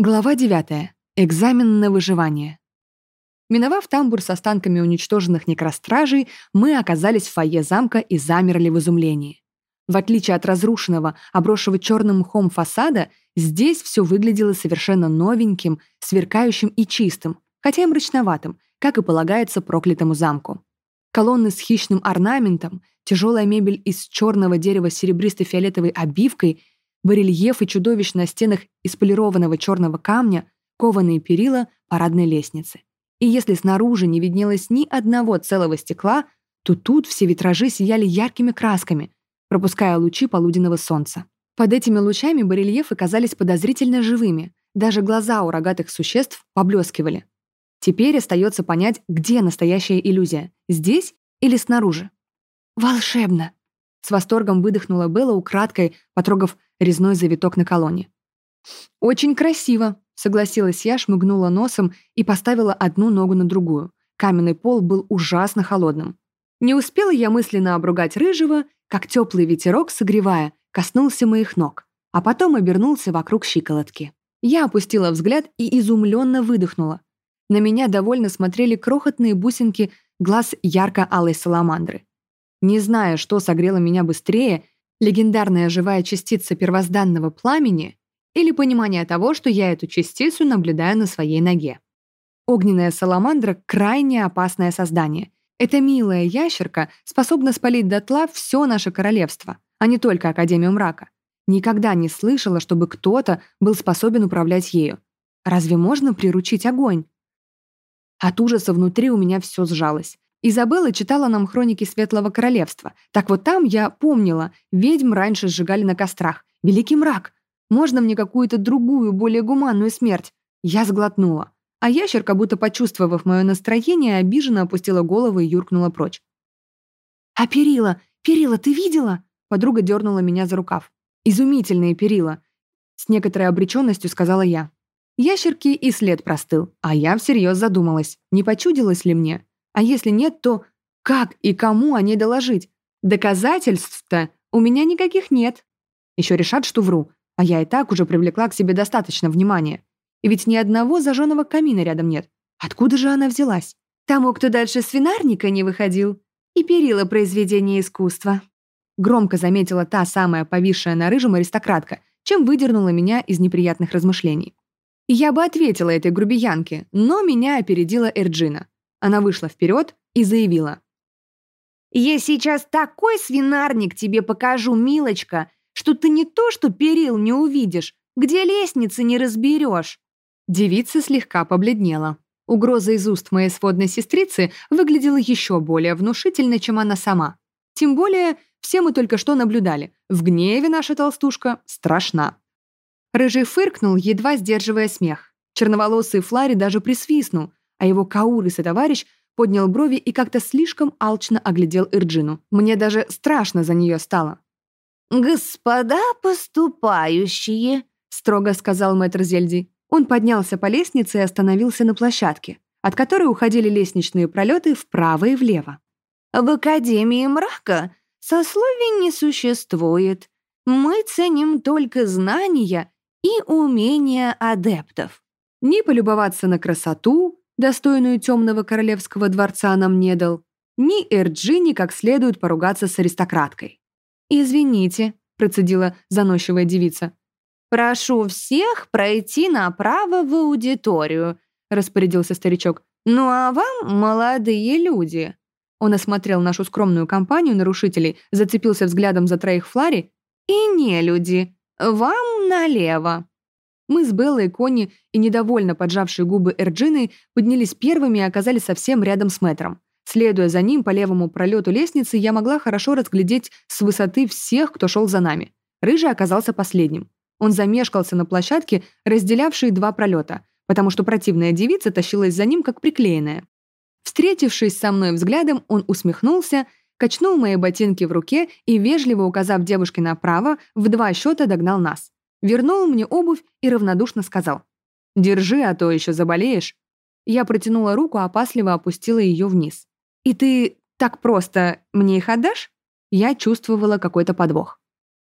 Глава 9. Экзамен на выживание. Миновав тамбур с останками уничтоженных некростражей, мы оказались в фойе замка и замерли в изумлении. В отличие от разрушенного, обросшего черным мхом фасада, здесь все выглядело совершенно новеньким, сверкающим и чистым, хотя и мрачноватым, как и полагается проклятому замку. Колонны с хищным орнаментом, тяжелая мебель из черного дерева с серебристо-фиолетовой обивкой — барельефы чудовищ на стенах из полированного черного камня, кованые перила парадной лестницы. И если снаружи не виднелось ни одного целого стекла, то тут все витражи сияли яркими красками, пропуская лучи полуденного солнца. Под этими лучами барельефы казались подозрительно живыми, даже глаза у рогатых существ поблескивали. Теперь остается понять, где настоящая иллюзия — здесь или снаружи. «Волшебно!» С восторгом выдохнула Белла украдкой, потрогав резной завиток на колонне. «Очень красиво», — согласилась я, шмыгнула носом и поставила одну ногу на другую. Каменный пол был ужасно холодным. Не успела я мысленно обругать рыжего, как теплый ветерок, согревая, коснулся моих ног, а потом обернулся вокруг щиколотки. Я опустила взгляд и изумленно выдохнула. На меня довольно смотрели крохотные бусинки глаз ярко-алой саламандры. Не зная, что согрело меня быстрее, легендарная живая частица первозданного пламени или понимание того, что я эту частицу наблюдаю на своей ноге. Огненная саламандра — крайне опасное создание. Эта милая ящерка способна спалить дотла все наше королевство, а не только Академию мрака. Никогда не слышала, чтобы кто-то был способен управлять ею. Разве можно приручить огонь? От ужаса внутри у меня все сжалось. Изабелла читала нам хроники Светлого Королевства. Так вот там я помнила, ведьм раньше сжигали на кострах. Великий мрак. Можно мне какую-то другую, более гуманную смерть? Я сглотнула. А ящерка, будто почувствовав мое настроение, обиженно опустила голову и юркнула прочь. «А перила? Перила ты видела?» Подруга дернула меня за рукав. «Изумительные перила!» С некоторой обреченностью сказала я. Ящерки и след простыл, а я всерьез задумалась, не почудилось ли мне. А если нет, то как и кому о ней доложить? Доказательств-то у меня никаких нет. Еще решат, что вру, а я и так уже привлекла к себе достаточно внимания. И ведь ни одного зажженного камина рядом нет. Откуда же она взялась? Тому, кто дальше свинарника не выходил. И перила произведения искусства. Громко заметила та самая повисшая на рыжем аристократка, чем выдернула меня из неприятных размышлений. Я бы ответила этой грубиянке, но меня опередила Эрджина. Она вышла вперед и заявила. «Я сейчас такой свинарник тебе покажу, милочка, что ты не то что перил не увидишь, где лестницы не разберешь». Девица слегка побледнела. Угроза из уст моей сводной сестрицы выглядела еще более внушительно, чем она сама. Тем более, все мы только что наблюдали. В гневе наша толстушка страшна. Рыжий фыркнул, едва сдерживая смех. Черноволосый Флари даже присвистнул, а его каурис и товарищ поднял брови и как-то слишком алчно оглядел Ирджину. Мне даже страшно за нее стало. «Господа поступающие», — строго сказал мэтр Зельди. Он поднялся по лестнице и остановился на площадке, от которой уходили лестничные пролеты вправо и влево. «В Академии мрака сословий не существует. Мы ценим только знания и умения адептов». Ни полюбоваться на красоту, достойную темного королевского дворца, нам не дал, ни Эрджини как следует поругаться с аристократкой. «Извините», — процедила заносчивая девица. «Прошу всех пройти направо в аудиторию», — распорядился старичок. «Ну а вам, молодые люди». Он осмотрел нашу скромную компанию нарушителей, зацепился взглядом за троих Флари. «И не люди. Вам налево». Мы с Беллой и Конни и недовольно поджавшие губы Эрджины поднялись первыми и оказались совсем рядом с мэтром. Следуя за ним по левому пролету лестницы, я могла хорошо разглядеть с высоты всех, кто шел за нами. Рыжий оказался последним. Он замешкался на площадке, разделявшей два пролета, потому что противная девица тащилась за ним, как приклеенная. Встретившись со мной взглядом, он усмехнулся, качнул мои ботинки в руке и, вежливо указав девушке направо, в два счета догнал нас. Вернул мне обувь и равнодушно сказал. «Держи, а то еще заболеешь». Я протянула руку, опасливо опустила ее вниз. «И ты так просто мне их отдашь?» Я чувствовала какой-то подвох.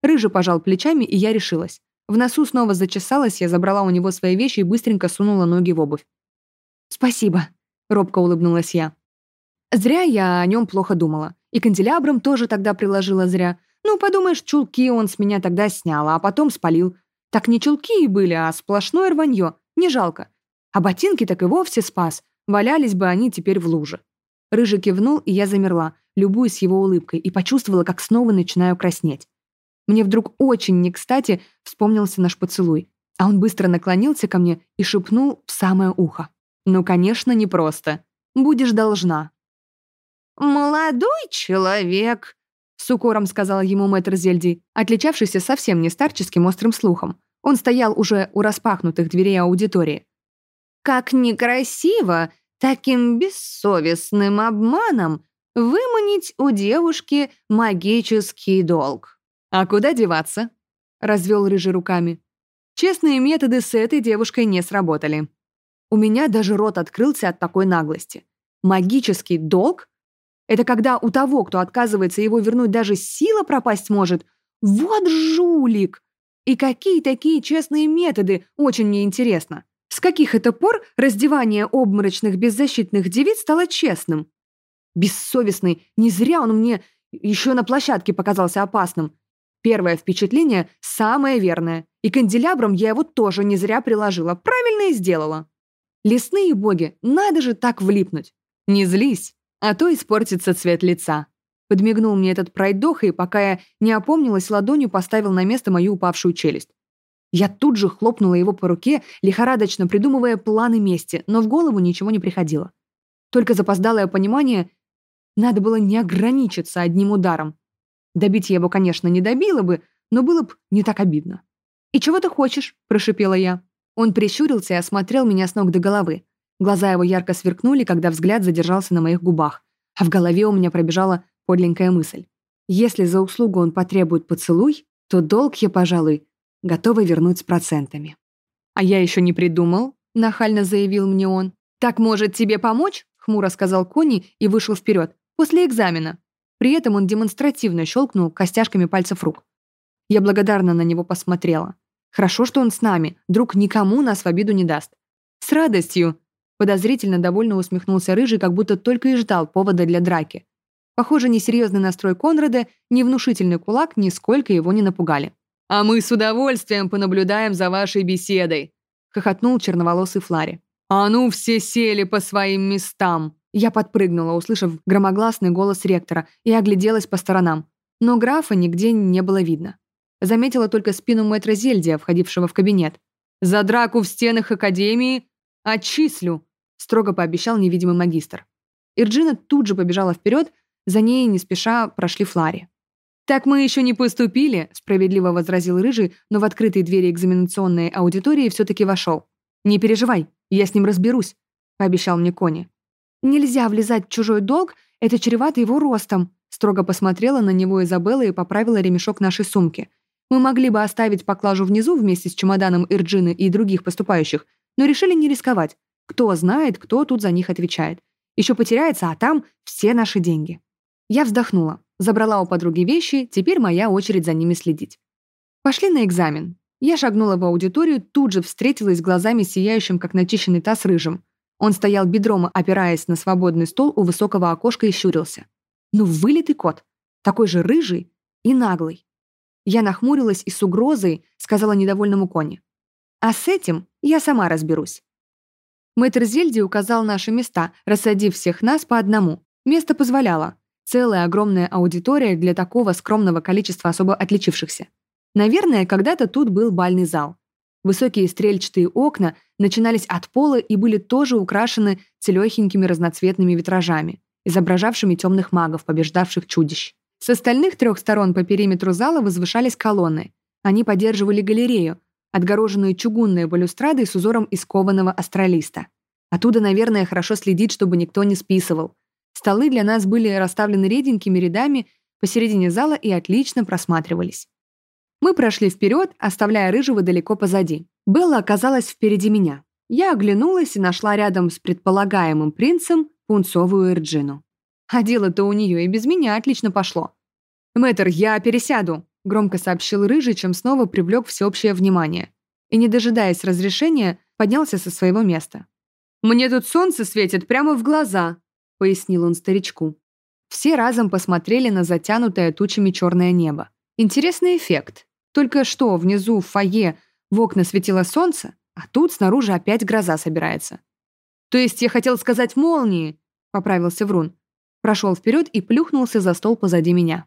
Рыжий пожал плечами, и я решилась. В носу снова зачесалась, я забрала у него свои вещи и быстренько сунула ноги в обувь. «Спасибо», — робко улыбнулась я. Зря я о нем плохо думала. И канделябром тоже тогда приложила зря. Ну, подумаешь, чулки он с меня тогда снял, а потом спалил. Так не чулки и были, а сплошное рванье. Не жалко. А ботинки так и вовсе спас. Валялись бы они теперь в луже. Рыжий кивнул, и я замерла, любуясь его улыбкой, и почувствовала, как снова начинаю краснеть. Мне вдруг очень не кстати вспомнился наш поцелуй, а он быстро наклонился ко мне и шепнул в самое ухо. «Ну, конечно, непросто. Будешь должна». «Молодой человек», — с укором сказал ему мэтр Зельди, отличавшийся совсем не старческим острым слухом. Он стоял уже у распахнутых дверей аудитории. «Как некрасиво таким бессовестным обманом выманить у девушки магический долг». «А куда деваться?» — развел рыжий руками. «Честные методы с этой девушкой не сработали». У меня даже рот открылся от такой наглости. Магический долг? Это когда у того, кто отказывается его вернуть, даже сила пропасть может. Вот жулик! И какие такие честные методы, очень мне интересно. С каких это пор раздевание обморочных беззащитных девиц стало честным? Бессовестный, не зря он мне еще на площадке показался опасным. Первое впечатление самое верное. И канделябром я его тоже не зря приложила. Правильно и сделала. Лесные боги, надо же так влипнуть. Не злись а то испортится цвет лица. Подмигнул мне этот пройдох, и пока я не опомнилась, ладонью поставил на место мою упавшую челюсть. Я тут же хлопнула его по руке, лихорадочно придумывая планы мести, но в голову ничего не приходило. Только запоздалое понимание, надо было не ограничиться одним ударом. Добить я его, конечно, не добила бы, но было бы не так обидно. «И чего ты хочешь?» – прошипела я. Он прищурился и осмотрел меня с ног до головы. Глаза его ярко сверкнули, когда взгляд задержался на моих губах, а в голове у меня пробежала подленькая мысль. Если за услугу он потребует поцелуй, то долг я, пожалуй, готова вернуть с процентами. «А я еще не придумал», — нахально заявил мне он. «Так может тебе помочь?» — хмуро сказал Кони и вышел вперед. «После экзамена». При этом он демонстративно щелкнул костяшками пальцев рук. Я благодарно на него посмотрела. Хорошо, что он с нами, друг никому нас в обиду не даст. «С радостью», Подозрительно довольно усмехнулся Рыжий, как будто только и ждал повода для драки. Похоже, несерьезный настрой Конрада, ни внушительный кулак нисколько его не напугали. «А мы с удовольствием понаблюдаем за вашей беседой», — хохотнул черноволосый Флари. «А ну, все сели по своим местам!» Я подпрыгнула, услышав громогласный голос ректора, и огляделась по сторонам. Но графа нигде не было видно. Заметила только спину мэтра Зельдия, входившего в кабинет. «За драку в стенах Академии отчислю!» Строго пообещал невидимый магистр. Ирджина тут же побежала вперед, за ней не спеша прошли Флари. «Так мы еще не поступили», — справедливо возразил Рыжий, но в открытые двери экзаменационной аудитории все-таки вошел. «Не переживай, я с ним разберусь», — пообещал мне Кони. «Нельзя влезать в чужой долг, это чревато его ростом», строго посмотрела на него Изабелла и поправила ремешок нашей сумки. Мы могли бы оставить поклажу внизу вместе с чемоданом Ирджины и других поступающих, но решили не рисковать. Кто знает, кто тут за них отвечает. Еще потеряется, а там все наши деньги. Я вздохнула, забрала у подруги вещи, теперь моя очередь за ними следить. Пошли на экзамен. Я шагнула в аудиторию, тут же встретилась глазами сияющим, как начищенный таз, рыжим. Он стоял бедром, опираясь на свободный стол у высокого окошка и щурился. Ну, вылитый кот. Такой же рыжий и наглый. Я нахмурилась и с угрозой сказала недовольному коне. А с этим я сама разберусь. Мэтр Зельди указал наши места, рассадив всех нас по одному. Место позволяло. Целая огромная аудитория для такого скромного количества особо отличившихся. Наверное, когда-то тут был бальный зал. Высокие стрельчатые окна начинались от пола и были тоже украшены целехенькими разноцветными витражами, изображавшими темных магов, побеждавших чудищ. С остальных трех сторон по периметру зала возвышались колонны. Они поддерживали галерею, отгороженную чугунной балюстрадой с узором из кованого астралиста. Оттуда, наверное, хорошо следить, чтобы никто не списывал. Столы для нас были расставлены реденькими рядами посередине зала и отлично просматривались. Мы прошли вперед, оставляя Рыжего далеко позади. Белла оказалась впереди меня. Я оглянулась и нашла рядом с предполагаемым принцем пунцовую Эрджину. А дело-то у нее и без меня отлично пошло. «Мэтр, я пересяду!» — громко сообщил Рыжий, чем снова привлек всеобщее внимание. И, не дожидаясь разрешения, поднялся со своего места. «Мне тут солнце светит прямо в глаза», — пояснил он старичку. Все разом посмотрели на затянутое тучами черное небо. Интересный эффект. Только что внизу в фойе в окна светило солнце, а тут снаружи опять гроза собирается. «То есть я хотел сказать молнии», — поправился Врун. Прошел вперед и плюхнулся за стол позади меня.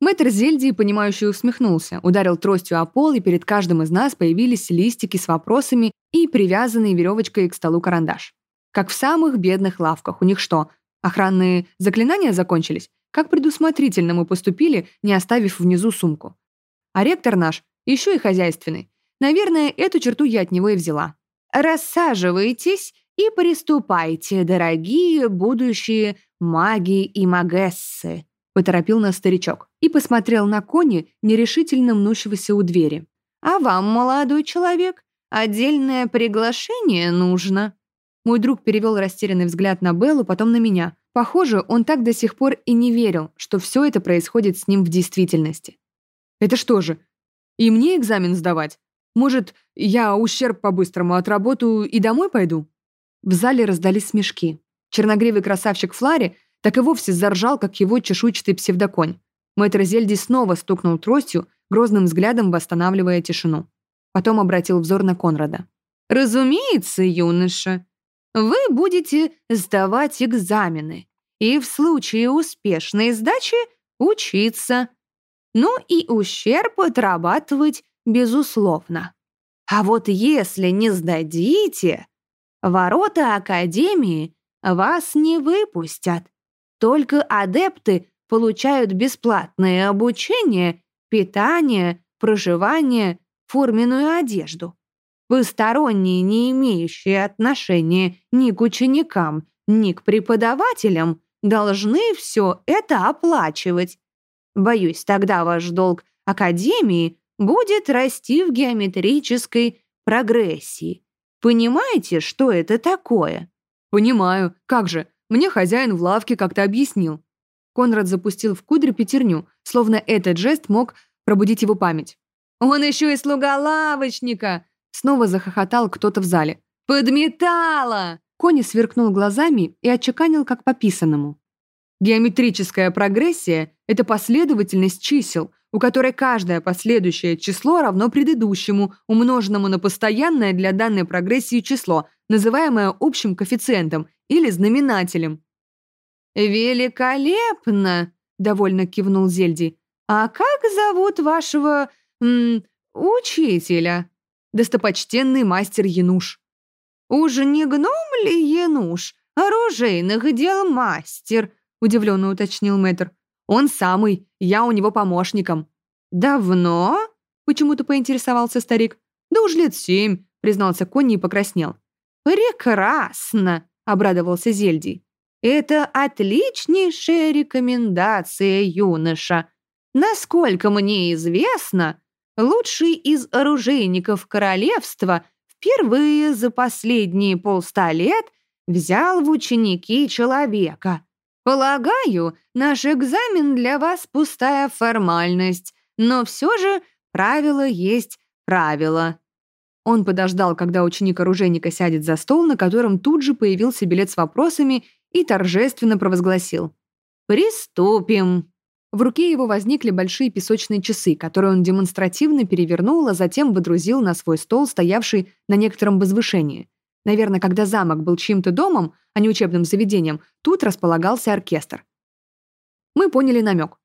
Мэтр Зельди, понимающий, усмехнулся, ударил тростью о пол, и перед каждым из нас появились листики с вопросами и привязанный веревочкой к столу карандаш. Как в самых бедных лавках. У них что, охранные заклинания закончились? Как предусмотрительно мы поступили, не оставив внизу сумку. А ректор наш еще и хозяйственный. Наверное, эту черту я от него и взяла. «Рассаживайтесь и приступайте, дорогие будущие маги и магессы», поторопил нас старичок и посмотрел на кони, нерешительно мнущегося у двери. «А вам, молодой человек, отдельное приглашение нужно?» Мой друг перевел растерянный взгляд на Беллу, потом на меня. Похоже, он так до сих пор и не верил, что все это происходит с ним в действительности. «Это что же, и мне экзамен сдавать? Может, я ущерб по-быстрому отработаю и домой пойду?» В зале раздались смешки. Черногривый красавчик Флари так и вовсе заржал, как его чешуйчатый псевдоконь. Мэтр Зельди снова стукнул тростью, грозным взглядом восстанавливая тишину. Потом обратил взор на Конрада. «Разумеется, юноша, вы будете сдавать экзамены и в случае успешной сдачи учиться. Ну и ущерб отрабатывать безусловно. А вот если не сдадите, ворота Академии вас не выпустят. Только адепты получают бесплатное обучение, питание, проживание, форменную одежду. Посторонние, не имеющие отношения ни к ученикам, ни к преподавателям, должны все это оплачивать. Боюсь, тогда ваш долг Академии будет расти в геометрической прогрессии. Понимаете, что это такое? Понимаю. Как же? Мне хозяин в лавке как-то объяснил. Конрад запустил в кудри пятерню, словно этот жест мог пробудить его память. «Он еще и слуга лавочника!» Снова захохотал кто-то в зале. «Подметала!» Кони сверкнул глазами и отчеканил как по писанному. Геометрическая прогрессия – это последовательность чисел, у которой каждое последующее число равно предыдущему, умноженному на постоянное для данной прогрессии число, называемое общим коэффициентом или знаменателем. «Великолепно!» – довольно кивнул Зельди. «А как зовут вашего... М, учителя?» достопочтенный мастер Януш. «Уж не гном ли Януш, оружейных дел мастер?» — удивленно уточнил мэтр. «Он самый, я у него помощником». «Давно?» — почему-то поинтересовался старик. «Да уж лет семь», — признался Конни и покраснел. «Прекрасно!» — обрадовался Зельдий. «Это отличнейшая рекомендация, юноша. Насколько мне известно, лучший из оружейников королевства, впервые за последние полста лет взял в ученики человека. Полагаю, наш экзамен для вас пустая формальность, но все же правило есть правило. Он подождал, когда ученик оружейника сядет за стол, на котором тут же появился билет с вопросами и торжественно провозгласил. «Приступим!» В руке его возникли большие песочные часы, которые он демонстративно перевернул, а затем выдрузил на свой стол, стоявший на некотором возвышении. Наверное, когда замок был чьим-то домом, а не учебным заведением, тут располагался оркестр. Мы поняли намек.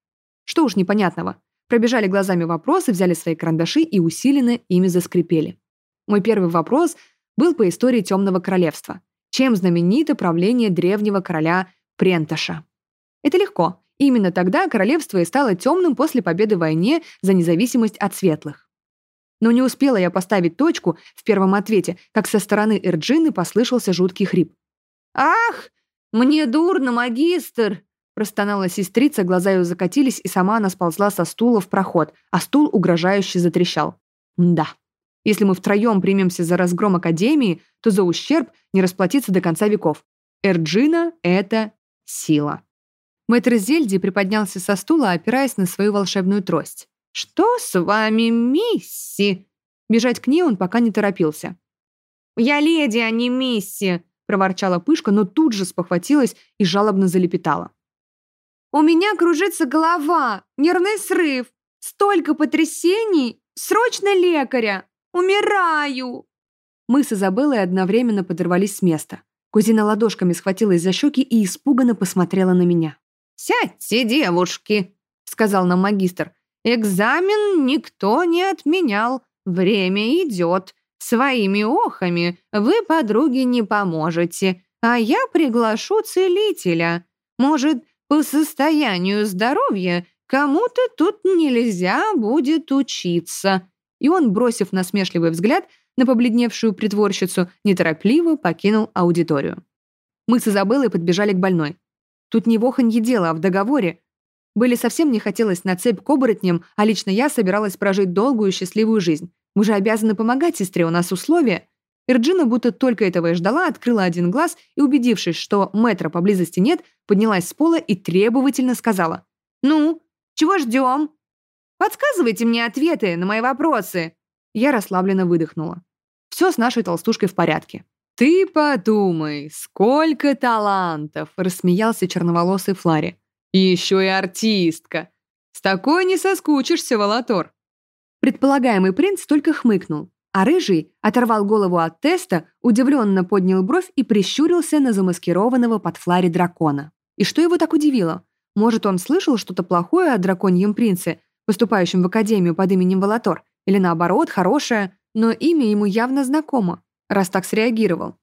Что уж непонятного. Пробежали глазами вопросы, взяли свои карандаши и усиленно ими заскрипели. Мой первый вопрос был по истории Темного Королевства. Чем знаменито правление древнего короля Пренташа? Это легко. Именно тогда королевство и стало темным после победы в войне за независимость от светлых. Но не успела я поставить точку в первом ответе, как со стороны Эрджины послышался жуткий хрип. «Ах, мне дурно, магистр!» Простонала сестрица, глаза ее закатились, и сама она сползла со стула в проход, а стул угрожающе затрещал. Да, если мы втроем примемся за разгром Академии, то за ущерб не расплатиться до конца веков. Эрджина — это сила. Мэтр Зельди приподнялся со стула, опираясь на свою волшебную трость. «Что с вами, мисси?» Бежать к ней он пока не торопился. «Я леди, а не мисси!» — проворчала Пышка, но тут же спохватилась и жалобно залепетала. «У меня кружится голова, нервный срыв, столько потрясений, срочно лекаря, умираю!» Мы с Изабеллой одновременно подорвались с места. Кузина ладошками схватилась за щеки и испуганно посмотрела на меня. «Сядьте, девушки!» — сказал нам магистр. «Экзамен никто не отменял. Время идет. Своими охами вы подруге не поможете, а я приглашу целителя. Может, по состоянию здоровья кому-то тут нельзя будет учиться». И он, бросив насмешливый взгляд на побледневшую притворщицу, неторопливо покинул аудиторию. Мы с Изабеллой подбежали к больной. Тут не в оханье дело, а в договоре. Были совсем не хотелось на цепь к оборотням, а лично я собиралась прожить долгую и счастливую жизнь. Мы же обязаны помогать сестре, у нас условия». Ирджина будто только этого и ждала, открыла один глаз и, убедившись, что метра поблизости нет, поднялась с пола и требовательно сказала. «Ну, чего ждем? Подсказывайте мне ответы на мои вопросы!» Я расслабленно выдохнула. Все с нашей толстушкой в порядке. «Ты подумай, сколько талантов!» — рассмеялся черноволосый Флари. «Еще и артистка! С такой не соскучишься, Волотор!» Предполагаемый принц только хмыкнул, а Рыжий оторвал голову от теста, удивленно поднял бровь и прищурился на замаскированного под фларе дракона. И что его так удивило? Может, он слышал что-то плохое о драконьем принце, поступающем в академию под именем Волотор, или наоборот, хорошее, но имя ему явно знакомо, раз так среагировал.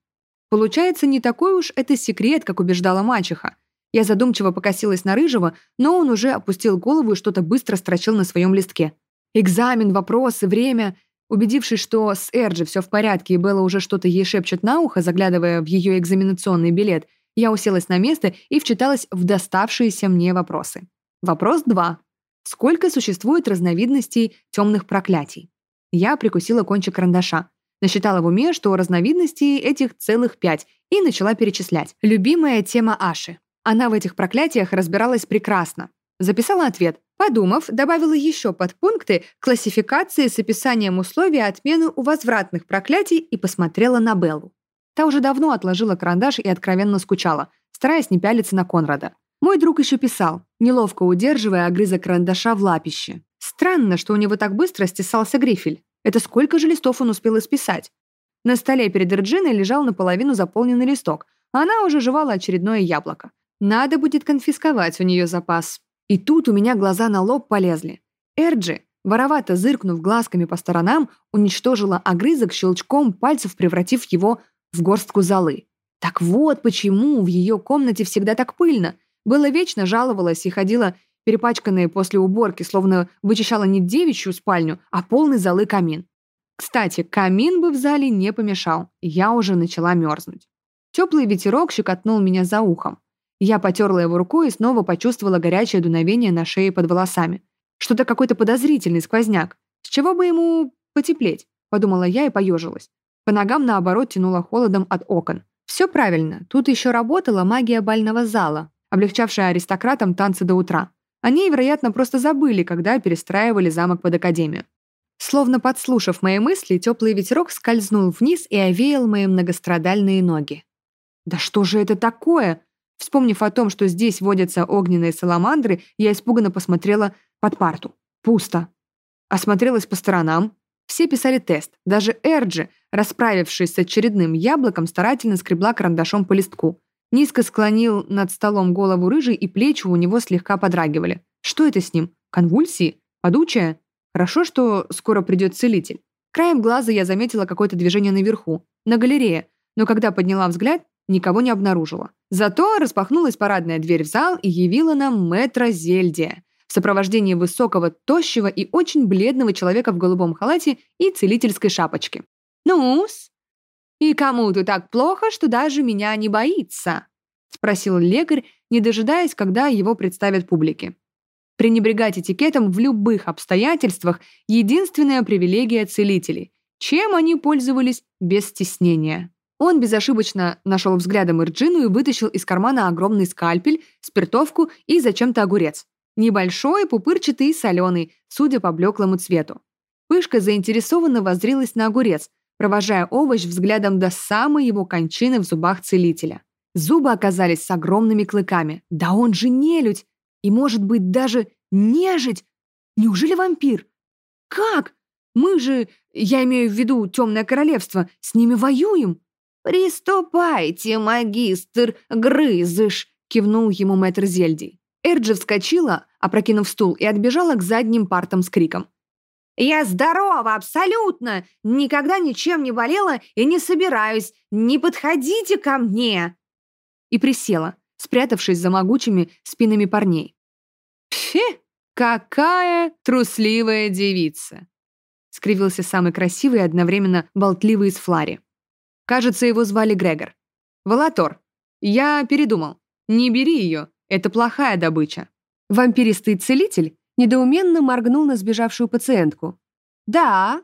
Получается, не такой уж это секрет, как убеждала мачеха. Я задумчиво покосилась на Рыжего, но он уже опустил голову и что-то быстро строчил на своем листке. Экзамен, вопросы, время. Убедившись, что с Эрджи все в порядке и Белла уже что-то ей шепчет на ухо, заглядывая в ее экзаменационный билет, я уселась на место и вчиталась в доставшиеся мне вопросы. Вопрос 2. Сколько существует разновидностей темных проклятий? Я прикусила кончик карандаша. Насчитала в уме, что разновидностей этих целых пять, и начала перечислять. Любимая тема Аши. Она в этих проклятиях разбиралась прекрасно. Записала ответ. Подумав, добавила еще подпункты классификации с описанием условий отмены у возвратных проклятий и посмотрела на Беллу. Та уже давно отложила карандаш и откровенно скучала, стараясь не пялиться на Конрада. Мой друг еще писал, неловко удерживая огрызок карандаша в лапище. Странно, что у него так быстро стесался грифель. Это сколько же листов он успел исписать? На столе перед Эрджиной лежал наполовину заполненный листок, а она уже жевала очередное яблоко. Надо будет конфисковать у нее запас. И тут у меня глаза на лоб полезли. Эрджи, воровато зыркнув глазками по сторонам, уничтожила огрызок щелчком пальцев, превратив его в горстку золы. Так вот почему в ее комнате всегда так пыльно. Было вечно жаловалась и ходила перепачканная после уборки, словно вычищала не девичью спальню, а полный золы камин. Кстати, камин бы в зале не помешал, я уже начала мерзнуть. Теплый ветерок щекотнул меня за ухом. Я потерла его рукой и снова почувствовала горячее дуновение на шее под волосами. Что-то какой-то подозрительный сквозняк. С чего бы ему потеплеть? Подумала я и поежилась. По ногам, наоборот, тянуло холодом от окон. Все правильно, тут еще работала магия бального зала, облегчавшая аристократам танцы до утра. Они, вероятно, просто забыли, когда перестраивали замок под академию. Словно подслушав мои мысли, теплый ветерок скользнул вниз и овеял мои многострадальные ноги. «Да что же это такое?» Вспомнив о том, что здесь водятся огненные саламандры, я испуганно посмотрела под парту. Пусто. Осмотрелась по сторонам. Все писали тест. Даже Эрджи, расправившись с очередным яблоком, старательно скребла карандашом по листку. Низко склонил над столом голову рыжий, и плечи у него слегка подрагивали. Что это с ним? Конвульсии? Подучая? Хорошо, что скоро придет целитель. Краем глаза я заметила какое-то движение наверху, на галерее, но когда подняла взгляд, никого не обнаружила. Зато распахнулась парадная дверь в зал и явила нам мэтра Зельдия в сопровождении высокого, тощего и очень бледного человека в голубом халате и целительской шапочке. «Ну-с, и кому ты так плохо, что даже меня не боится?» — спросил лекарь, не дожидаясь, когда его представят публике. Пренебрегать этикетом в любых обстоятельствах — единственная привилегия целителей, чем они пользовались без стеснения. Он безошибочно нашел взглядом Ирджину и вытащил из кармана огромный скальпель, спиртовку и зачем-то огурец. Небольшой, пупырчатый и соленый, судя по блеклому цвету. Пышка заинтересованно воззрилась на огурец, провожая овощ взглядом до самой его кончины в зубах целителя. Зубы оказались с огромными клыками. Да он же нелюдь! И, может быть, даже нежить! Неужели вампир? Как? Мы же, я имею в виду Темное Королевство, с ними воюем. «Приступайте, магистр Грызыш!» — кивнул ему мэтр Зельди. Эрджи вскочила, опрокинув стул, и отбежала к задним партам с криком. «Я здорова, абсолютно! Никогда ничем не болела и не собираюсь! Не подходите ко мне!» И присела, спрятавшись за могучими спинами парней. «Пфи, какая трусливая девица!» скривился самый красивый и одновременно болтливый из Флари. Кажется, его звали Грегор. «Валатор, я передумал. Не бери ее, это плохая добыча». Вампиристый целитель недоуменно моргнул на сбежавшую пациентку. «Да,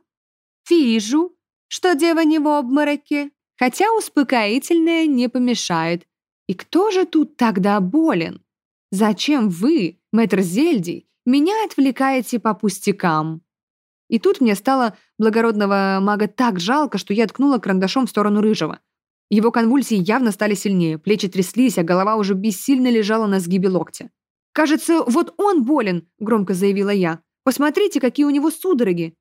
вижу, что дева не в обмороке, хотя успокоительное не помешает. И кто же тут тогда болен? Зачем вы, мэтр Зельди, меня отвлекаете по пустякам?» И тут мне стало благородного мага так жалко, что я ткнула карандашом в сторону рыжего. Его конвульсии явно стали сильнее, плечи тряслись, а голова уже бессильно лежала на сгибе локтя. «Кажется, вот он болен», — громко заявила я. «Посмотрите, какие у него судороги».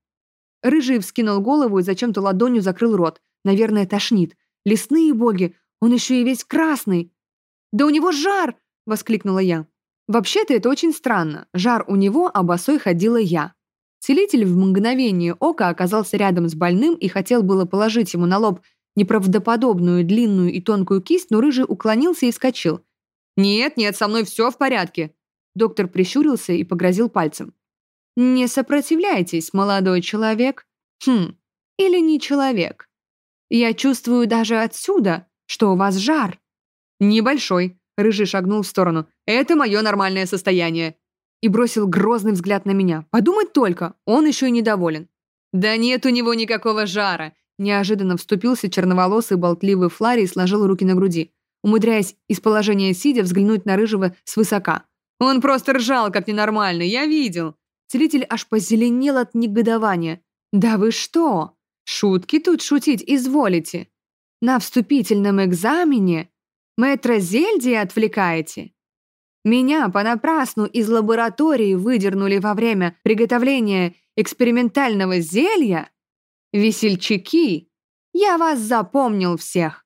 Рыжий вскинул голову и зачем-то ладонью закрыл рот. Наверное, тошнит. Лесные боги, он еще и весь красный. «Да у него жар!» — воскликнула я. Вообще-то это очень странно. Жар у него, а босой ходила я. Целитель в мгновение ока оказался рядом с больным и хотел было положить ему на лоб неправдоподобную длинную и тонкую кисть, но рыжий уклонился и вскочил. «Нет, нет, со мной все в порядке!» Доктор прищурился и погрозил пальцем. «Не сопротивляйтесь, молодой человек. Хм, или не человек. Я чувствую даже отсюда, что у вас жар». «Небольшой», — Рыжий шагнул в сторону. «Это мое нормальное состояние и бросил грозный взгляд на меня. Подумать только, он еще и недоволен. «Да нет у него никакого жара!» Неожиданно вступился черноволосый болтливый Флари и сложил руки на груди, умудряясь из положения сидя взглянуть на Рыжего свысока. «Он просто ржал, как ненормальный, я видел!» Целитель аж позеленел от негодования. «Да вы что? Шутки тут шутить изволите? На вступительном экзамене? Мэтра Зельди отвлекаете?» Меня понапрасну из лаборатории выдернули во время приготовления экспериментального зелья? Весельчаки, я вас запомнил всех.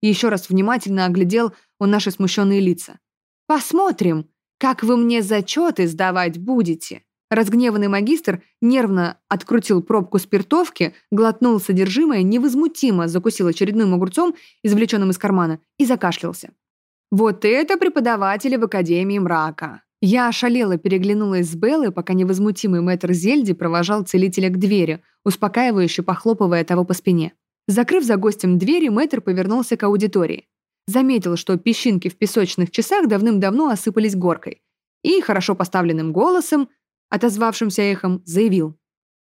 Еще раз внимательно оглядел он наши смущенные лица. Посмотрим, как вы мне зачеты сдавать будете. Разгневанный магистр нервно открутил пробку спиртовки, глотнул содержимое, невозмутимо закусил очередным огурцом, извлеченным из кармана, и закашлялся. Вот это преподаватели в Академии мрака. Я ошалела переглянулась с Беллой, пока невозмутимый мэтр Зельди провожал целителя к двери, успокаивающе похлопывая того по спине. Закрыв за гостем двери, мэтр повернулся к аудитории. Заметил, что песчинки в песочных часах давным-давно осыпались горкой. И хорошо поставленным голосом, отозвавшимся эхом, заявил.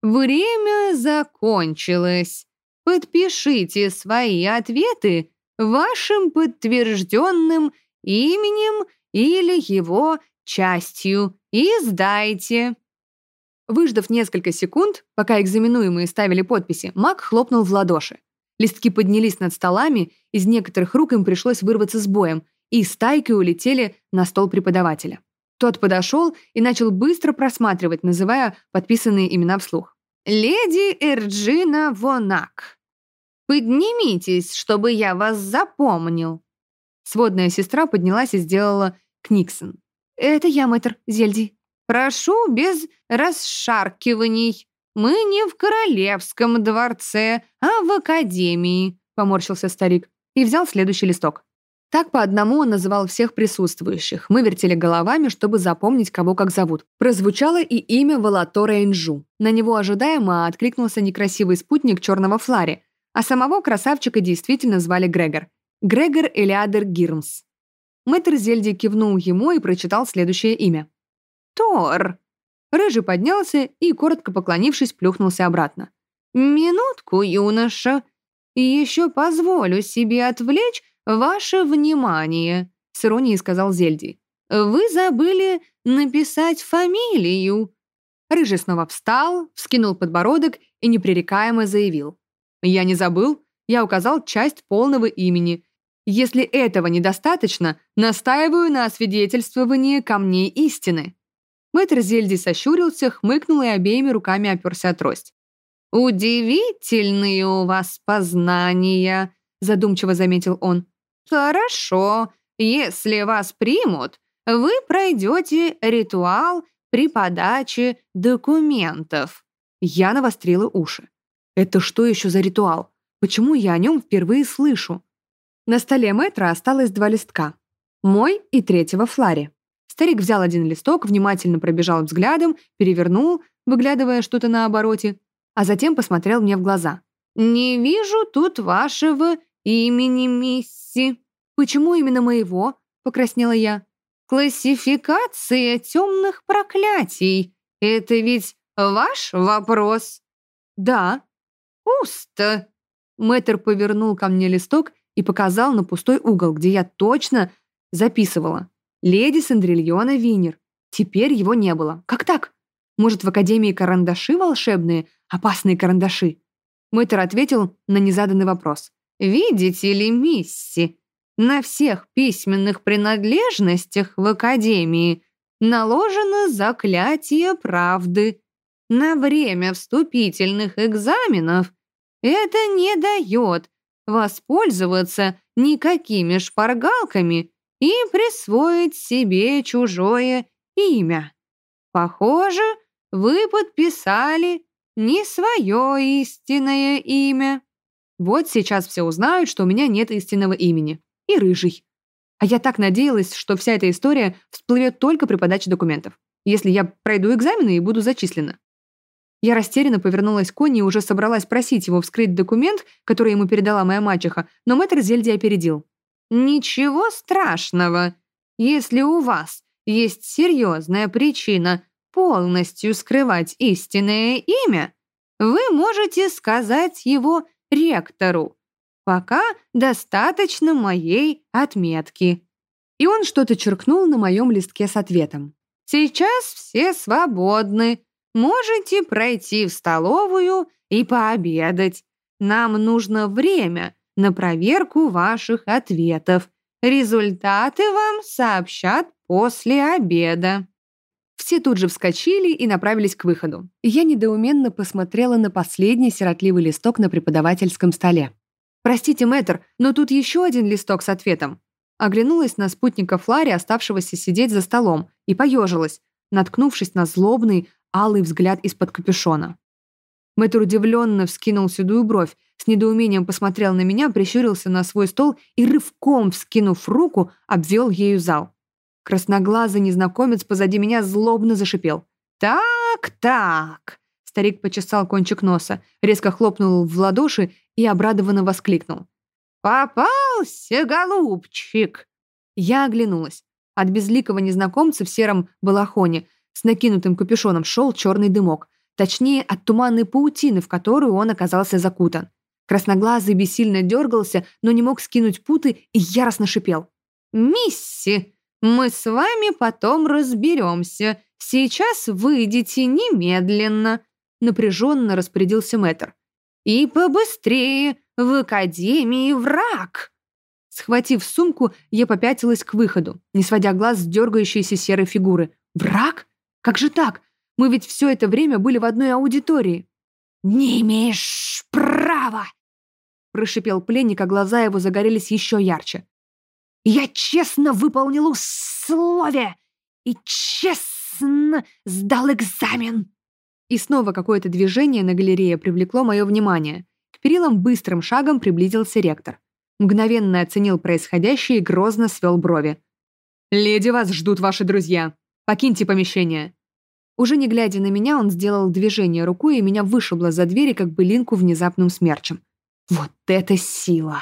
«Время закончилось. Подпишите свои ответы вашим подтвержденным именем или его частью и сдайте». Выждав несколько секунд, пока экзаменуемые ставили подписи, маг хлопнул в ладоши. Листки поднялись над столами, из некоторых рук им пришлось вырваться с боем, и стайкой улетели на стол преподавателя. Тот подошел и начал быстро просматривать, называя подписанные имена вслух. «Леди Эрджина Вонак, Поднимитесь, чтобы я вас запомнил». Сводная сестра поднялась и сделала Книксон. «Это я, мэтр Зельди». «Прошу без расшаркиваний. Мы не в королевском дворце, а в академии», — поморщился старик и взял следующий листок. Так по одному он называл всех присутствующих. Мы вертели головами, чтобы запомнить, кого как зовут. Прозвучало и имя Валатора Энджу. На него ожидаемо откликнулся некрасивый спутник черного Флари, а самого красавчика действительно звали Грегор. Грегор Элиадер Гирмс. Мэтр Зельди кивнул ему и прочитал следующее имя. «Тор». Рыжий поднялся и, коротко поклонившись, плюхнулся обратно. «Минутку, юноша. Еще позволю себе отвлечь ваше внимание», — с иронией сказал Зельди. вы забыли написать фамилию». Рыжий снова встал, вскинул подбородок и непререкаемо заявил. «Я не забыл, я указал часть полного имени. Если этого недостаточно, настаиваю на освидетельствовании камней истины». Мэтр Зельди сощурился, хмыкнул и обеими руками оперся о трость. «Удивительные у вас познания», — задумчиво заметил он. «Хорошо, если вас примут, вы пройдете ритуал при подаче документов». Я навострила уши. Это что еще за ритуал? Почему я о нем впервые слышу? На столе мэтра осталось два листка. Мой и третьего Флари. Старик взял один листок, внимательно пробежал взглядом, перевернул, выглядывая что-то на обороте, а затем посмотрел мне в глаза. «Не вижу тут вашего имени, мисси». «Почему именно моего?» — покраснела я. «Классификация темных проклятий. Это ведь ваш вопрос?» «Да». «Пусто». Мэтр повернул ко мне листок и показал на пустой угол, где я точно записывала. Леди Сандрильона Винер. Теперь его не было. Как так? Может, в Академии карандаши волшебные? Опасные карандаши? Мэтр ответил на незаданный вопрос. «Видите ли, мисси, на всех письменных принадлежностях в Академии наложено заклятие правды. На время вступительных экзаменов это не дает воспользоваться никакими шпаргалками и присвоить себе чужое имя. Похоже, вы подписали не свое истинное имя. Вот сейчас все узнают, что у меня нет истинного имени. И рыжий. А я так надеялась, что вся эта история всплывет только при подаче документов, если я пройду экзамены и буду зачислена. Я растерянно повернулась к Конни и уже собралась просить его вскрыть документ, который ему передала моя мачеха, но мэтр Зельди опередил. Ничего страшного. Если у вас есть серьезная причина полностью скрывать истинное имя, вы можете сказать его ректору. Пока достаточно моей отметки. И он что-то черкнул на моем листке с ответом. Сейчас все свободны. Можете пройти в столовую и пообедать. Нам нужно время, на проверку ваших ответов. Результаты вам сообщат после обеда». Все тут же вскочили и направились к выходу. Я недоуменно посмотрела на последний сиротливый листок на преподавательском столе. «Простите, мэтр, но тут еще один листок с ответом». Оглянулась на спутника Флари, оставшегося сидеть за столом, и поежилась, наткнувшись на злобный, алый взгляд из-под капюшона. Мэтр удивленно вскинул седую бровь, с недоумением посмотрел на меня, прищурился на свой стол и рывком, вскинув руку, обвел ею зал. Красноглазый незнакомец позади меня злобно зашипел. «Так, так!» Старик почесал кончик носа, резко хлопнул в ладоши и обрадованно воскликнул. «Попался, голубчик!» Я оглянулась. От безликого незнакомца в сером балахоне с накинутым капюшоном шел черный дымок. Точнее, от туманной паутины, в которую он оказался закутан. Красноглазый бессильно дергался, но не мог скинуть путы и яростно шипел. «Мисси, мы с вами потом разберемся. Сейчас выйдите немедленно», — напряженно распорядился мэтр. «И побыстрее, в Академии враг!» Схватив сумку, я попятилась к выходу, не сводя глаз с дергающейся серой фигуры. «Враг? Как же так? Мы ведь все это время были в одной аудитории». «Не имеешь права!» прошипел пленник, а глаза его загорелись еще ярче. «Я честно выполнил условия и честно сдал экзамен!» И снова какое-то движение на галерее привлекло мое внимание. К перилам быстрым шагом приблизился ректор. Мгновенно оценил происходящее и грозно свел брови. «Леди, вас ждут ваши друзья. Покиньте помещение». Уже не глядя на меня, он сделал движение рукой, и меня вышибло за двери, как былинку внезапным смерчем. Вот это сила!